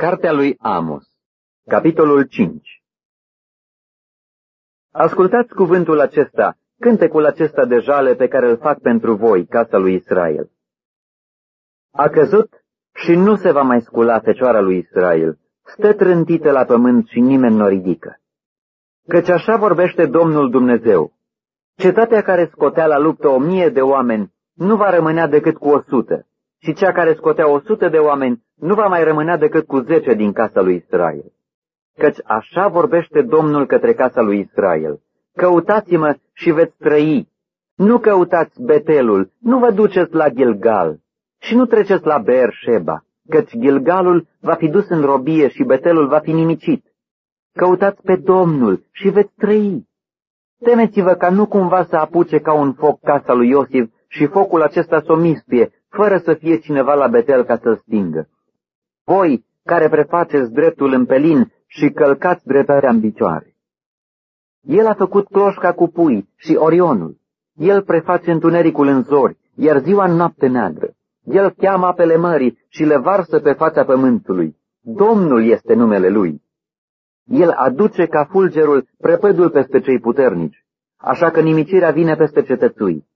Cartea lui Amos, capitolul 5 Ascultați cuvântul acesta, cântecul acesta de jale pe care îl fac pentru voi, casa lui Israel. A căzut și nu se va mai scula fecioara lui Israel, stă trântită la pământ și nimeni nu o ridică. Căci așa vorbește Domnul Dumnezeu. Cetatea care scotea la luptă o mie de oameni nu va rămânea decât cu o sută, și cea care scotea o sută de oameni nu va mai rămânea decât cu zece din casa lui Israel. Căci așa vorbește Domnul către casa lui Israel. Căutați-mă și veți trăi. Nu căutați Betelul, nu vă duceți la Gilgal și nu treceți la Beersheba, căci Gilgalul va fi dus în robie și Betelul va fi nimicit. Căutați pe Domnul și veți trăi. Temeți-vă ca nu cumva să apuce ca un foc casa lui Iosif și focul acesta să o mistuie, fără să fie cineva la Betel ca să-l stingă. Voi, care prefaceți dreptul în pelin și călcați dreptarea în picioare. El a făcut cloșca cu pui și Orionul. El preface întunericul în zori, iar ziua în noapte neagră. El cheamă apele mării și le varsă pe fața pământului. Domnul este numele lui. El aduce ca fulgerul prăpădul peste cei puternici, așa că nimicirea vine peste cetățui.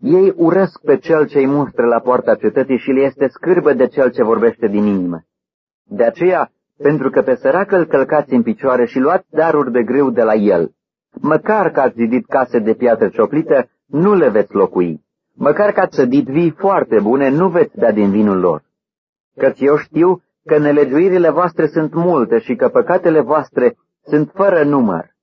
Ei urăsc pe cel ce-i mustră la poarta cetății și le este scârbă de cel ce vorbește din inimă. De aceea, pentru că pe săracă îl călcați în picioare și luați daruri de greu de la el, măcar că ați zidit case de piatră cioplită, nu le veți locui. Măcar că ați sădit vii foarte bune, nu veți da din vinul lor. Căci eu știu că nelegiuirile voastre sunt multe și că păcatele voastre sunt fără număr.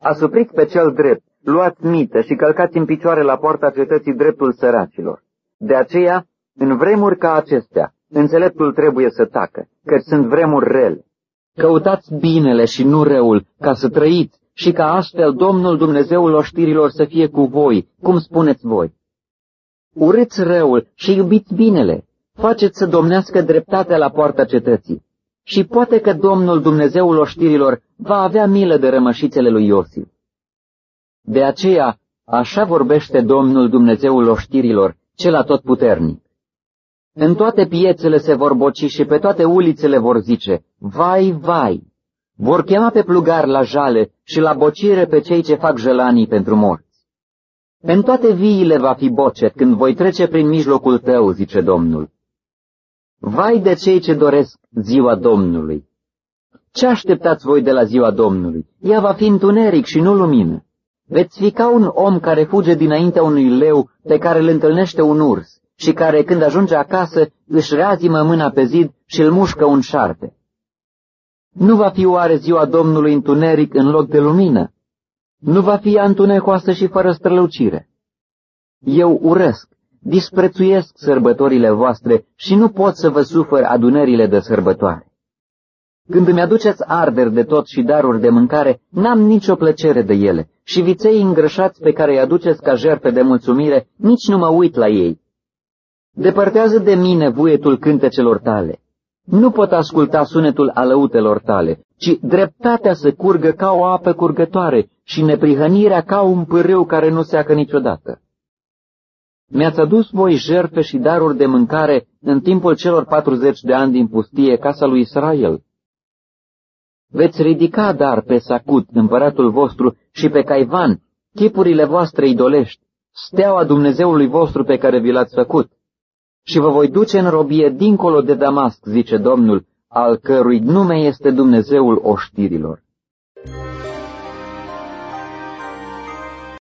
Asupriți pe cel drept, luați mită și călcați în picioare la poarta cetății dreptul săracilor. De aceea, în vremuri ca acestea, înțeleptul trebuie să tacă, căci sunt vremuri rele. Căutați binele și nu răul, ca să trăiți și ca astfel Domnul Dumnezeul oștirilor să fie cu voi, cum spuneți voi. Urâți răul și iubiți binele, faceți să domnească dreptatea la poarta cetății. Și poate că Domnul Dumnezeul oștirilor va avea milă de rămășițele lui Iosif. De aceea, așa vorbește Domnul Dumnezeul oștirilor, cel atotputernic. În toate piețele se vor boci și pe toate ulițele vor zice, vai, vai! Vor chema pe plugar la jale și la bocire pe cei ce fac jelanii pentru morți. În toate viile va fi boce când voi trece prin mijlocul tău, zice Domnul. Vai de cei ce doresc ziua Domnului! Ce așteptați voi de la ziua Domnului? Ea va fi întuneric și nu lumină. Veți fi ca un om care fuge dinaintea unui leu pe care îl întâlnește un urs și care, când ajunge acasă, își reazimă mâna pe zid și îl mușcă un șarpe. Nu va fi oare ziua Domnului întuneric în loc de lumină? Nu va fi ea întunecoasă și fără strălucire? Eu urăsc, disprețuiesc sărbătorile voastre și nu pot să vă sufăr adunările de sărbătoare. Când îmi aduceți arderi de tot și daruri de mâncare, n-am nicio plăcere de ele și viței îngrășați pe care îi aduceți ca jerpe de mulțumire, nici nu mă uit la ei. Depărtează de mine vuietul cântecelor tale. Nu pot asculta sunetul alăutelor tale, ci dreptatea să curgă ca o apă curgătoare și neprihănirea ca un pârâu care nu seacă niciodată. Mi-ați adus voi jerfe și daruri de mâncare în timpul celor patruzeci de ani din pustie, casa lui Israel. Veți ridica dar pe Sacut, împăratul vostru, și pe Caivan, chipurile voastre idolești, steaua Dumnezeului vostru pe care vi l-ați făcut. Și vă voi duce în robie dincolo de Damasc, zice Domnul, al cărui nume este Dumnezeul oștirilor.